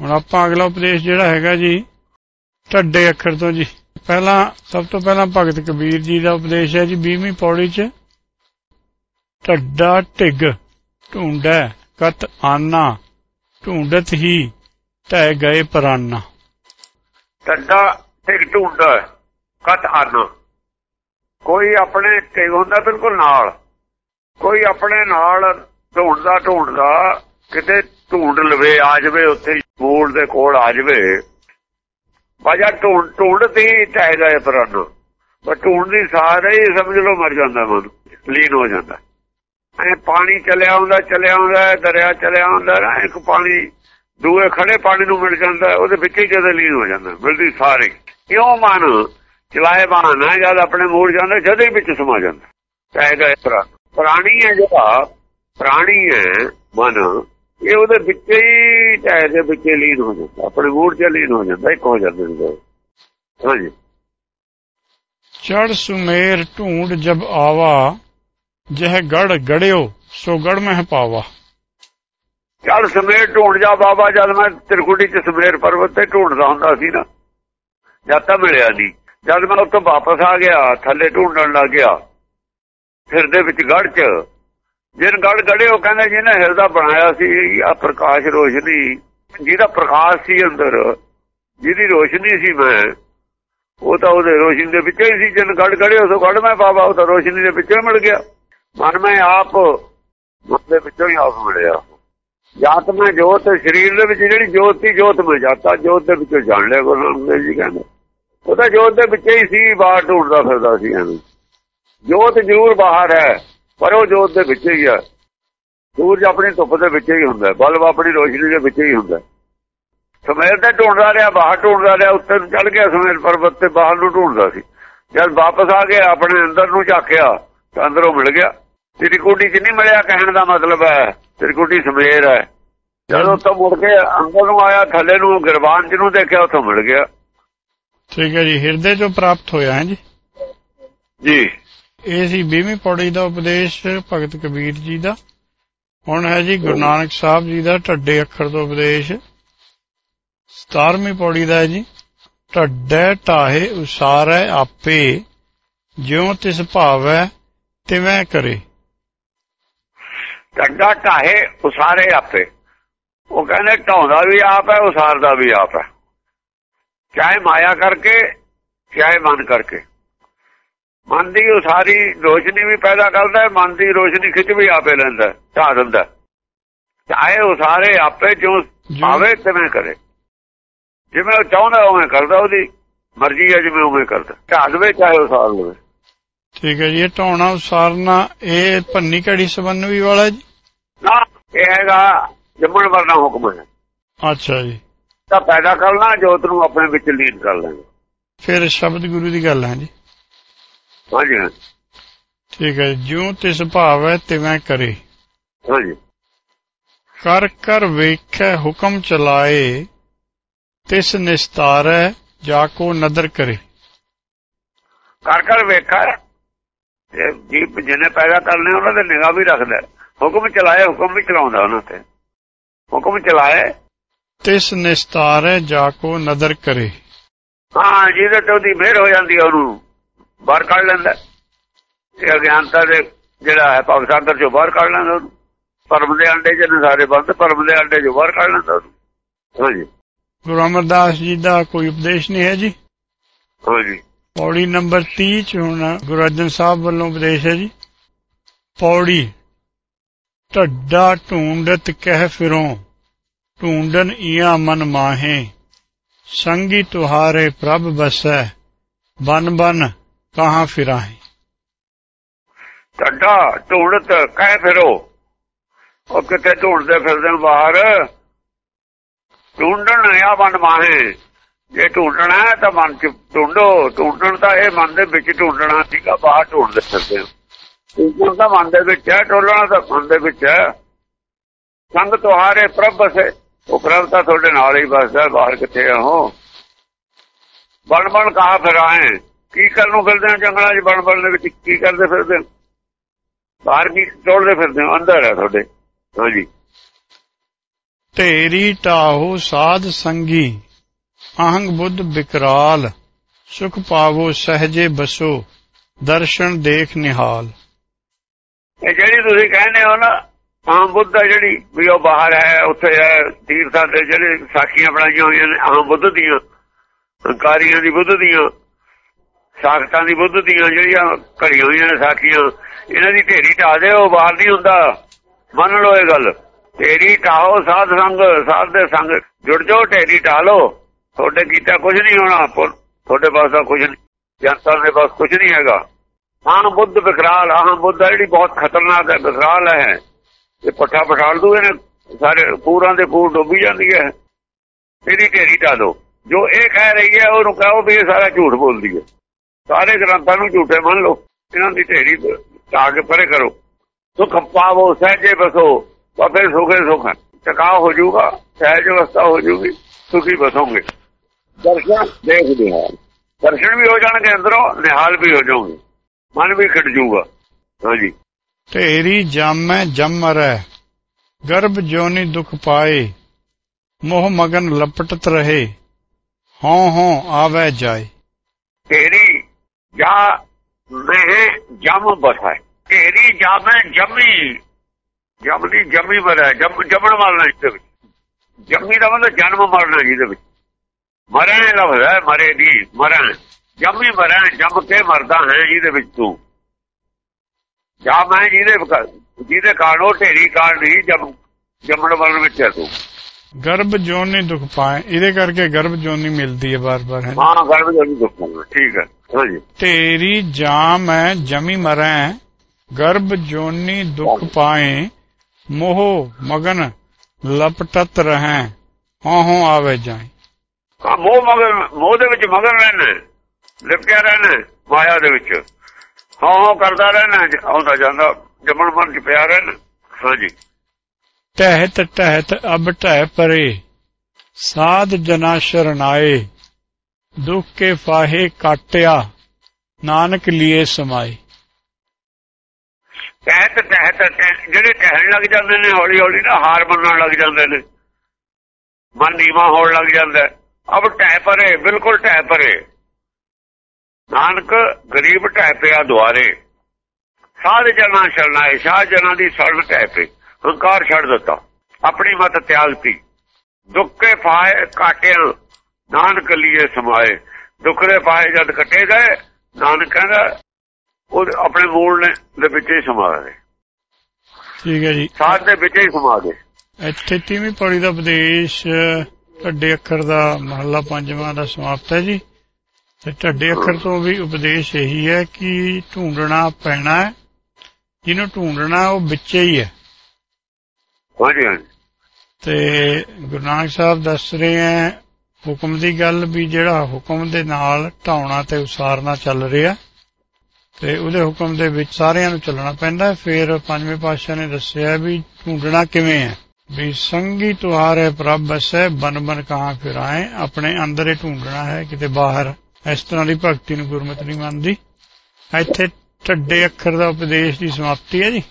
ਹੁਣ ਆਪਾਂ ਅਗਲਾ ਉਪਦੇਸ਼ ਜਿਹੜਾ ਹੈਗਾ ਜੀ, ਢੱਡੇ ਅੱਖਰ ਤੋਂ ਜੀ। ਪਹਿਲਾਂ, ਸਭ ਤੋਂ ਪਹਿਲਾਂ ਭਗਤ ਕਬੀਰ ਜੀ ਦਾ ਉਪਦੇਸ਼ ਹੈ ਜੀ 20ਵੀਂ ਪੌੜੀ 'ਚ, ਢੱਡਾ ਢਿੱਗ ਢੂੰਡੈ ਕਤ ਆਨਾ, ਢੂੰਡਤ ਹੀ ਟਹਿ ਗਏ ਪਰਾਨਾ। ਟੱਡਾ ਢਿੱਗ ਢੂੰਡਾ ਕਤ ਆਨਾ। ਕੋਈ ਆਪਣੇ ਢਿੱਗ ਹੁੰਦਾ ਬਿਲਕੁਲ ਨਾਲ। ਕੋਈ ਆਪਣੇ ਨਾਲ ਢੂੰਡਦਾ ਢੂੰਡਦਾ ਕਿਤੇ ਢੂੰਡ ਲਵੇ, ਆ ਜਵੇ ਉੱਥੇ ਮੂਲ ਦੇ ਕੋਲ ਆ ਜਵੇ। ਵਜਾ ਢੂੰਡ ਢੂੰਡਦੀ ਟਹਿ ਗਏ ਪਰ ਢੂੰਡਦੀ ਸਾਰੇ ਹੀ ਸਮਝ ਲਓ ਮਰ ਜਾਂਦਾ ਮਨ। ਲੀਨ ਹੋ ਜਾਂਦਾ ਐ ਪਾਣੀ ਚਲਿਆ ਆਉਂਦਾ ਚਲਿਆ ਆਉਂਦਾ ਦਰਿਆ ਚਲਿਆ ਆਉਂਦਾ ਨਾ ਇੱਕ ਪਾਣੀ ਦੂਏ ਖੜੇ ਪਾਣੀ ਨੂੰ ਮਿਲ ਜਾਂਦਾ ਉਹਦੇ ਵਿੱਚ ਹੀ ਜਦ ਲੀਨ ਹੋ ਜਾਂਦਾ ਮਿਲਦੀ ਸਾਰੇ ਕਿਉਂ ਮਨ ਚਲਾਏ ਬਹਾਨਾ ਜਦ ਆਪਣੇ ਮੂੜ ਜਾਂਦਾ, ਜਦ ਹੀ ਵਿੱਚ ਸਮਾ ਜਾਂਦਾ ਕਹਿ ਗਏ ਪ੍ਰਾਣੀ ਹੈ ਜਿਹੜਾ, ਪ੍ਰਾਣੀ ਹੈ ਮਨ। ਇਹ ਉਹਦੇ ਵਿੱਚ ਹੀ ਟਾਇਰ ਦੇ ਵਿੱਚ ਲੀਨ ਹੋ ਜਾਂਦਾ। ਆਪਣੇ ਮੂੜ ਚ ਲੀਨ ਹੋ ਜਾਂਦਾ ਇੱਕ ਹੋ ਜਾਂਦਾ ਨੇ ਹਾਂਜੀ। ਚੜ ਸੁਮੇਰ ਢੂੰਡ ਜਬ ਆਵਾ ਜਹ ਗੜ ਗੜਿਓ ਸੋ ਗੜ ਮਹਿ ਪਾਵਾ। ਚੱਲ ਸਮੇਰ ਢੂੰਡ ਜਾ ਬਾਬਾ ਜਦ ਮੈਂ ਤਿਰਕੁਟੀ ਚ ਸਮੇਰ ਪਰਬਤ ਤੇ ਢੂੰਡਦਾ ਹੁੰਦਾ ਸੀ ਨਾ ਜਦ ਤਾਂ ਮਿਲਿਆ ਨਹੀਂ। ਜਦ ਮੈਂ ਉੱਥੋਂ ਵਾਪਸ ਆ ਗਿਆ ਥੱਲੇ ਢੂੰਡਣ ਲੱਗ ਗਿਆ ਫਿਰ ਦੇ ਵਿੱਚ ਗੜ ਚ ਜਿਨ ਗੜ ਗੜੇ ਉਹ ਕਹਿੰਦੇ ਜਿਹਨੇ ਹਿਰਦਾ ਬਣਾਇਆ ਸੀ ਆ ਪ੍ਰਕਾਸ਼ ਰੋਸ਼ਨੀ। ਜਿਹਦਾ ਪ੍ਰਕਾਸ਼ ਸੀ ਅੰਦਰ, ਜਿਹਦੀ ਰੋਸ਼ਨੀ ਸੀ ਮੈਂ, ਉਹ ਤਾਂ ਉਹਦੇ ਰੋਸ਼ਨੀ ਦੇ ਵਿੱਚ ਹੀ ਸੀ। ਜਿਨ ਗੜ ਗੜੇ ਉਸ ਗੜ ਮੈਂ ਬਾਬਾ, ਉਹ ਤਾਂ ਰੋਸ਼ਨੀ ਦੇ ਵਿੱਚੋਂ ਮਿਲ ਗਿਆ। ਮਨ ਮੈਂ ਆਪ, ਮਨ ਦੇ ਵਿੱਚੋਂ ਹੀ ਆਪ ਮਿਲਿਆ। ਜਾਤ ਮੈਂ ਜੋਤ, ਸਰੀਰ ਦੇ ਵਿੱਚ ਜਿਹੜੀ ਜੋਤ ਸੀ, ਜੋਤ ਮੈਂ ਜਾਤਾ। ਜੋਤ ਦੇ ਵਿੱਚੋਂ ਜਾਣ ਲਿਆ ਗੁਰੂ ਨਾਨਕ ਦੇਵ ਜੀ ਕਹਿੰਦੇ। ਉਹ ਤਾਂ ਜੋਤ ਦੇ ਵਿੱਚ ਹੀ ਸੀ, ਬਾਹਰ ਢੂੰਡਦਾ ਫਿਰਦਾ ਸੀ ਇਹਨੂੰ। ਜੋਤ ਜ਼ਰੂਰ ਬਾਹਰ ਹੈ। ਪਰ ਉਹ ਜੋਤ ਦੇ ਵਿੱਚ ਹੀ ਹੈ ਸੂਰਜ ਆਪਣੀ ਧੁੱਪ ਦੇ ਵਿੱਚ ਹੀ ਹੁੰਦਾ ਬਲਬ ਆਪਣੀ ਰੋਸ਼ਨੀ ਦੇ ਵਿੱਚ ਹੀ ਹੁੰਦਾ। ਸਮੇਰ ਤੇ ਢੂੰਡਦਾ ਰਿਹਾ ਬਾਹਰ ਢੂੰਡਦਾ ਰਿਹਾ ਉੱਤੇ ਨੂੰ ਚੜ ਗਿਆ ਸਮੇਰ ਪਰਬਤ ਤੇ ਬਾਹਰ ਨੂੰ ਢੂੰਡਦਾ ਸੀ। ਜਦ ਵਾਪਸ ਆ ਗਿਆ ਆਪਣੇ ਅੰਦਰ ਨੂੰ ਝਾਕਿਆ ਤਾਂ ਅੰਦਰੋਂ ਮਿਲ ਗਿਆ। ਤੇਰੀ ਕੋਟੀ ਚ ਨਹੀਂ ਮਿਲਿਆ ਕਹਿਣ ਦਾ ਮਤਲਬ ਹੈ ਤੇਰੀ ਕੋਟੀ ਸਮੇਰ ਹੈ। ਜਦੋਂ ਤੋਂ ਮੁੜ ਕੇ ਅੰਦਰ ਨੂੰ ਆਇਆ ਥੱਲੇ ਨੂੰ ਗਿਰਵਾਨ ਜਿਹਨੂੰ ਦੇਖਿਆ ਉੱਥੋਂ ਮਿਲ ਗਿਆ। ਠੀਕ ਹੈ ਜੀ ਹਿਰਦੇ ਚੋਂ ਪ੍ਰਾਪਤ ਹੋਇਆ ਹੈ ਜੀ? ਜੀ। ਇਹ ਸੀ 20ਵੀਂ ਪੌੜੀ ਦਾ ਉਪਦੇਸ਼ ਭਗਤ ਕਬੀਰ ਜੀ ਦਾ। ਹੁਣ ਹੈ ਜੀ ਗੁਰੂ ਨਾਨਕ ਸਾਹਿਬ ਜੀ ਦਾ ਢੱਡੇ ਅੱਖਰ ਤੋਂ ਉਪਦੇਸ਼। 17ਵੀਂ ਪੌੜੀ ਦਾ ਹੈ ਜੀ, ਢੱਡੇ ਢਾਹੇ ਉਸਾਰੈ ਆਪੇ, ਜਿਉ ਤਿਸ ਭਾਵੈ ਤਿਵੇਂ ਕਰੇ। ਢੱਡਾ ਢਾਹੇ ਉਸਾਰੇ ਆਪੇ। ਉਹ ਕਹਿੰਦੇ ਢਾਉਂਦਾ ਵੀ ਆਪ ਹੈ, ਉਸਾਰਦਾ ਵੀ ਆਪ ਹੈ। ਚਾਹੇ ਮਾਇਆ ਕਰਕੇ, ਚਾਹੇ ਮਨ ਕਰਕੇ। ਮਨ ਦੀ ਉਸਾਰੀ ਰੋਸ਼ਨੀ ਵੀ ਪੈਦਾ ਕਰਦਾ ਹੈ ਮਨ ਦੀ ਰੋਸ਼ਨੀ ਖਿੱਚ ਵੀ ਆਪੇ ਲੈਂਦਾ ਢਾ ਦਿੰਦਾ ਚਾਹੇ ਉਸਾਰੇ ਆਪੇ ਜੋ ਆਵੇ ਤਿਵੇਂ ਕਰੇ। ਜਿਵੇਂ ਉਹ ਚਾਹੁੰਦਾ ਉਵੇਂ ਕਰਦਾ ਉਹਦੀ ਮਰਜ਼ੀ ਹੈ ਜਿਵੇਂ ਉਵੇਂ ਕਰਦਾ। ਢਾ ਦੇਵੇ ਚਾਹੇ ਉਸਾਰ ਲਵੇ। ਠੀਕ ਹੈ ਜੀ ਇਹ ਢਾਉਣਾ ਉਸਾਰਨਾ ਇਹ ਭੰਨੀ ਘੜੀ ਸਬੰਨਵੀ ਵਾਲਾ ਜੀ? ਨਾ ਇਹ ਹੈਗਾ ਜੰਮਣ ਵਰਨਾ ਹੁਕਮ ਹੈ। ਅੱਛਾ ਜੀ। ਤਾਂ ਪੈਦਾ ਕਰਨਾ ਜੋਤ ਨੂੰ ਆਪਣੇ ਵਿੱਚ ਲੀਨ ਕਰ ਲੈਣਾ। ਫਿਰ ਸ਼ਬਦ ਗੁਰੂ ਦੀ ਗੱਲ ਹੈ ਜੀ। ਹਾਂਜੀ ਠੀਕ ਹੈ ਜਿਉ ਤਿਸ ਭਾਵੈ ਤਿਵੇਂ ਕਰੇ। ਹਾਂਜੀ। ਕਰ ਕਰ ਵੇਖੈ ਹੁਕਮ ਚਲਾਏ ਤਿਸ ਨਿਸਤਾਰੈ ਜਾ ਕੋ ਨਦਰ ਕਰੇ। ਕਰ ਕਰ ਵੇਖਾ। ਜੀਪ ਜਿਹਨੇ ਪੈਦਾ ਕਰਨੇ ਉਹਨਾਂ ਦੇ ਨਿਗਾਹ ਵੀ ਰੱਖਦਾ ਹੁਕਮ ਚਲਾਏ ਹੁਕਮ ਵੀ ਚਲਾਉਂਦਾ ਉਹਨਾਂ ਤੇ। ਹੁਕਮ ਚਲਾਏ। ਤਿਸ ਨਿਸਤਾਰੈ ਜਾ ਕੋ ਨਦਰ ਕਰੇ। ਹਾਂ ਜਿਹਦੇ ਤੇ ਉਹਦੀ ਮਿਹਰ ਹੋ ਜਾਂਦੀ ਉਹਨੂੰ। ਬਾਹਰ ਕੱਢ ਲੈਂਦਾ। ਇਹ ਅਗਿਆਨਤਾ ਦੇ ਜਿਹੜਾ ਹੈ ਭਗਤ ਸਾਗਰ ਚੋਂ ਬਾਹਰ ਕੱਢ ਲੈਂਦਾ ਉਹਨੂੰ। ਪਰਮ ਦੇ ਅੰਡੇ ਜਿਹਨੇ ਸਾਰੇ ਬੰਦ ਪਰਮ ਦੇ ਅੰਡੇ ਚੋਂ ਬਾਹਰ ਕੱਢ ਲੈਂਦਾ ਉਹਨੂੰ। ਹਾਂਜੀ। ਗੁਰੂ ਅਮਰਦਾਸ ਜੀ ਦਾ ਕੋਈ ਉਪਦੇਸ਼ ਨਹੀਂ ਹੈ ਜੀ। ਹਾਂਜੀ। ਪੌੜੀ ਨੰਬਰ 30 ਚ ਹੁਣ ਗੁਰੂ ਅਰਜਨ ਸਾਹਿਬ ਵੱਲੋਂ ਉਪਦੇਸ਼ ਹੈ ਜੀ। ਪੌੜੀ ਢੱਡਾ ਢੂੰਡਤ ਕਹਿ ਫਿਰੋਂ ਢੂੰਡਨ ਈਆ ਮਨ ਮਾਹੇ। ਸੰਗੀ ਤੁਹਾਰੇ ਪ੍ਰਭ ਬਸੈ ਬਨ ਬਨ ਕਹਾਂ ਫਿਰਾਹੇ ਟੱਡਾ ਢੂੰਡਤ ਕਹਿ ਫਿਰੋ। ਉਹ ਕਿਤੇ ਢੂੰਡਦੇ ਫਿਰਦੇ ਬਾਹਰ? ਢੂੰਡਣ ਆ ਮਨ ਮਾਹੇ। ਜੇ ਢੂੰਡਣਾ ਤਾਂ ਮਨ ਚ ਢੂੰਡੋ। ਢੂੰਡਣ ਤਾਂ ਇਹ ਮਨ ਦੇ ਵਿੱਚ ਢੂੰਡਣਾ ਸੀਗਾ, ਬਾਹਰ ਢੂੰਡਦੇ ਫਿਰਦੇ ਢੂੰਡਣ ਤਾਂ ਮਨ ਦੇ ਵਿੱਚ ਹੈ ਟੋਲਣਾ ਤਾਂ ਮਨ ਦੇ ਵਿੱਚ ਹੈ। ਸੰਗ ਤੁਹਾਰੇ ਪ੍ਰਭ ਬਸੇ ਉਹ ਪ੍ਰਭ ਤਾਂ ਤੁਹਾਡੇ ਨਾਲ ਹੀ ਬਸਦਾ ਬਾਹਰ ਕਿੱਥੇ ਆ ਬਣ ਬਣ ਕਹਾ ਫਿਰ ਆਏ? ਕੀ ਕਰਨ ਨੂੰ ਫਿਰਦੇ ਹੋ ਜੰਗਲਾਂ 'ਚ ਬਣ ਬਣ ਦੇ ਵਿੱਚ ਕੀ ਕਰਦੇ ਫਿਰਦੇ ਬਾਹਰ ਕੀ ਟੋਲਦੇ ਫਿਰਦੇ ਹੋ ਅੰਦਰ ਹੈ ਤੁਹਾਡੇ। ਹਾਂਜੀ ਢੇਰੀ ਢਾਹੋ ਸਾਧ ਸੰਗੀ ਅਹੰਗ ਬੁੱਧ ਵਿਕਰਾਲ ਸੁਖ ਪਾਵੋ ਸਹਜੇ ਬਸੋ ਦਰਸ਼ਨ ਦੇਖ ਨਿਹਾਲ। ਇਹ ਜਿਹੜੀ ਤੁਸੀਂ ਕਹਿੰਦੇ ਹੋ ਨਾ ਆਮ ਬੁੱਧ ਜਿਹੜੀ ਵੀ ਉਹ ਬਾਹਰ ਹੈ ਉੱਥੇ ਹੈ ਤੀਰਥਾਂ ਤੇ ਜਿਹੜੇ ਸਾਖੀਆਂ ਬਣਾਈਆਂ ਹੋਈਆਂ ਨੇ ਆਮ ਬੁੱਧ ਦੀਆਂ ਹੰਕਾਰੀਆਂ ਦੀ ਬੁੱਧ ਦੀਆਂ ਸਾਖਤਾਂ ਦੀ ਬੁੱਧ ਦੀਆਂ ਜਿਹੜੀਆਂ ਘੜੀ ਹੋਈਆਂ ਨੇ ਸਾਖੀਆਂ ਇਹਨਾਂ ਦੀ ਢੇਰੀ ਢਾ ਦੇ ਉਹ ਬਾਹਰ ਨਹੀਂ ਹੁੰਦਾ। ਮੰਨ ਲਓ ਇਹ ਗੱਲ। ਢੇਰੀ ਢਾਓ ਸਾਧ ਸੰਗ, ਸਾਧ ਦੇ ਸੰਗ। ਜੁੜ ਜਾਓ, ਢੇਰੀ ਢਾ ਲਓ। ਤੁਹਾਡੇ ਕੀਤਾ ਕੁਝ ਨਹੀਂ ਹੋਣਾ ਤੁਹਾਡੇ ਪਾਸ ਤਾਂ ਕੁਝ ਨਹੀਂ। ਜਨਤਾ ਦੇ ਪਾਸ ਕੁਝ ਨਹੀਂ ਹੈਗਾ। ਹਾਂ ਬੁੱਧ ਵਿਕਰਾਲ ਹਾਂ ਬੁੱਧ ਜਿਹੜੀ ਬਹੁਤ ਖਤਰਨਾਕ ਹੈ ਵਿਕਰਾਲ ਹੈ। ਇਹ ਪੱਠਾ ਪਠਾਲ ਦੂ ਇਹਨੇ ਸਾਰੇ ਪੂਰਾਂ ਦੇ ਪੂਰ ਡੁੱਬੀ ਜਾਂਦੀ ਹੈ। ਤੇਰੀ ਢੇਰੀ ਢਾ ਦੋ ਜੋ ਇਹ ਕਹਿ ਰਹੀ ਹੈ, ਉਹਨੂੰ ਕਹੋ ਵੀ ਇਹ ਸਾਰਾ ਝੂਠ ਬੋਲਦੀ ਹੈ। ਸਾਰੇ ਗ੍ਰੰਥਾਂ ਨੂੰ ਝੂਠੇ ਮੰਨ ਲਓ। ਇਹਨਾਂ ਦੀ ਢੇਰੀ ਢਾ ਕੇ ਪਰੇ ਕਰੋ। ਸੁਖ ਪਾਵੋ ਸਹਜੇ ਬਸੋ ਬਾਬੇ ਸੁਖੇ ਸੁਖ ਟਕਾ ਹੋ ਜਾਊਗਾ ਸਹਿਜ ਅਵਸਥਾ ਹੋ ਜਾਊਗੀ ਸੁਖੀ ਬਸੋਗੇ। ਦਰਸ਼ਨ ਦੇਖਦੇ ਹਾਂ। ਦਰਸ਼ਨ ਵੀ ਹੋ ਜਾਣਗੇ ਅੰਦਰੋਂ ਨਿਹਾਲ ਵੀ ਹੋ ਜਾਓਗੇ ਮਨ ਵੀ ਖਿੜ ਜਾਊਗਾ। ਹਾਂਜੀ ਢੇਰੀ ਜਾਮੈ ਜਮ ਮਰੈ ਗਰਭ ਜੋਨੀ ਦੁਖ ਪਾਏ ਮੋਹ ਮਗਨ ਲਪਟਤ ਰਹੇ। ਹਉ ਹਉ ਆਵੈ ਜਾਏ। ਤੇਰੀ ਜਾ ਮੈਂ ਜਮ ਬਸਾਏ। ਤੇਰੀ ਜਾ ਜਮੀ। ਜਮਨੀ ਜਮੀ ਮਰਿਆ ਜਮ ਜਮਣ ਮਰਨਾ ਇਸ ਵਿੱਚ। ਜਮੀ ਦਾ ਮਤਲਬ ਜਨਮ ਮਰਨਾ ਜਿਹਦੇ ਵਿੱਚ। ਮਰਨ ਲਫ਼ਜ਼ ਹੈ, ਮਰੇ ਦੀ ਮਰਨ ਜਮੀ ਮਰਾਂ, ਜਮ ਕੇ ਮਰਦਾ ਹੈ ਜਿਹਦੇ ਵਿੱਚ ਤੂੰ। ਜਾ ਮੈਂ ਜਿਹਦੇ ਜਿਹਦੇ ਕਾਰਨ ਉਹ ਢੇਰੀ ਕਾਰਨ ਨਹੀਂ, ਜਮ ਜੰਮਣ ਮਰਨ ਵਿੱਚ ਹੈ ਤੂੰ। ਗਰਭ ਜੋਨੀ ਦੁਖ ਪਾਏ ਇਹਦੇ ਕਰਕੇ ਗਰਭ ਜੋਨੀ ਮਿਲਦੀ ਹੈ ਬਾਰ-ਬਾਰ ਹੈ ਹਾਂ ਗਰਭ ਜਨ ਦੁੱਖਾਂਗਾ ਠੀਕ ਹੈ ਹਾਂਜੀ ਤੇਰੀ ਜਾਮ ਹੈ ਜਮੀ ਮਰੈ ਗਰਭ ਜੋਨੀ ਦੁਖ ਪਾਏ ਮੋਹ ਮਗਨ ਲਪਟਤ ਰਹੈ ਹਉ ਹਉ ਆਵੇ ਹਾਂ ਮੋਹ ਮਗਰ ਮੋਹ ਦੇ ਵਿੱਚ ਮਗਰ ਰਹਿਣਾ ਲਿਪਟਿਆ ਰਹਿਣਾ ਮਾਇਆ ਦੇ ਵਿੱਚ। ਹਾਂ ਹਾਂ ਕਰਦਾ ਰਹਿਣਾ ਆਉਂਦਾ ਜਾਂਦਾ ਜੰਮਣ ਮਰਨ ਚ ਪਿਆ ਰਹਿਣਾ ਹਾਂਜੀ ਟਹਿਤ ਟਹਿਤ ਅਬ ਟਹਿ ਪਰੇ, ਸਾਧ ਜਨਾ ਸ਼ਰਨਾਏ, ਦੁਖ ਕੇ ਫਾਹੇ ਕਾਟਿਆ, ਨਾਨਕ ਲੀਏ ਸਮਾਏ। ਤਹਿਤ ਤਹਿਤ ਤਹਿ- ਜਿਹੜੇ ਕਹਿਣ ਲੱਗ ਜਾਂਦੇ ਨੇ, ਹੌਲੀ ਹੌਲੀ ਨਾ ਹਾਰ ਮੰਨਣ ਲੱਗ ਜਾਂਦੇ ਨੇ। ਮਨ ਨੀਵਾ ਹੋਣ ਲੱਗ ਜਾਂਦਾ ਅਬ ਟਹਿ ਪਰੇ, ਬਿਲਕੁਲ ਟਹਿ ਪਰੇ। ਨਾਨਕ ਗਰੀਬ ਟਹਿ ਪਿਆ ਦੁਆਰੇ। ਸਾਧ ਜਨਾ ਸ਼ਰਨਾਏ, ਸਾਧ ਜਨਾ ਦੀ ਸ਼ਰਨ ਟਹਿ ਪਈ। ਹੰਕਾਰ ਛੱਡ ਦਿੱਤਾ। ਆਪਣੀ ਮਤ ਤਿਆਗਤੀ ਦੁੱਖ ਫਾਏ ਕਾਟਿਆ ਨਾਨਕ ਲੀਏ ਸਮਾਏ। ਦੁੱਖ ਦੇ ਫਾਏ ਜਦ ਕੱਟੇ ਗਏ ਨਾਨਕ ਕਹਿੰਦਾ ਉਹ ਆਪਣੇ ਮੂਲ ਨੇ ਦੇ ਵਿੱਚ ਹੀ ਸਮਾ ਗਏ। ਠੀਕ ਹੈ ਜੀ। ਸਾਧ ਦੇ ਵਿੱਚ ਹੀ ਸਮਾ ਗਏ। ਇੱਥੇ ਤੀਵੀਂ ਪੌੜੀ ਦਾ ਉਪਦੇਸ਼ ਢੱਡੇ ਅੱਖਰ ਦਾ ਮਹੱਲਾ ਪੰਜਵਾਂ ਦਾ ਸਮਾਪਤ ਹੈ ਜੀ। ਤੇ ਢੱਡੇ ਅੱਖਰ ਤੋਂ ਵੀ ਉਪਦੇਸ਼ ਇਹੀ ਹੈ ਕਿ ਢੂੰਡਣਾ ਪੈਣਾ ਜਿਹਨੂੰ ਢੂੰਡਣਾ ਉਹ ਵਿੱਚੇ ਹੀ ਹੈ। ਹਾਂਜੀ ਹਾਂਜੀ ਤੇ ਗੁਰੂ ਨਾਨਕ ਸਾਹਿਬ ਦੱਸ ਰਹੇ ਹੈ, ਹੁਕਮ ਦੀ ਗੱਲ ਵੀ ਜਿਹੜਾ ਹੁਕਮ ਦੇ ਨਾਲ ਢਾਉਣਾ ਤੇ ਉਸਾਰਨਾ ਚੱਲ ਰਿਹਾ, ਤੇ ਉਹਦੇ ਹੁਕਮ ਦੇ ਵਿੱਚ ਸਾਰਿਆਂ ਨੂੰ ਚੱਲਣਾ ਪੈਂਦਾ ਹੈ। ਫਿਰ ਪੰਜਵੇਂ ਪਾਤਸ਼ਾਹ ਨੇ ਦੱਸਿਆ ਵੀ ਢੂੰਡਣਾ ਕਿਵੇਂ ਹੈ? ਵੀ ਸੰਗੀ ਤੁਹਾਰੇ ਪ੍ਰਭ ਬਸੈ ਬਨ ਬਨ ਕਹਾਂ ਫਿਰਾਏ, ਆਪਣੇ ਅੰਦਰ ਹੀ ਢੂੰਡਣਾ ਹੈ, ਕਿਤੇ ਬਾਹਰ। ਇਸ ਤਰ੍ਹਾਂ ਦੀ ਭਗਤੀ ਨੂੰ ਗੁਰਮਤਿ ਨਹੀਂ ਮੰਨਦੀ। ਇੱਥੇ ਢੱਡੇ ਅੱਖਰ ਦਾ ਉਪਦੇਸ਼ ਦੀ ਸਮਾਪਤੀ ਹੈ ਜੀ।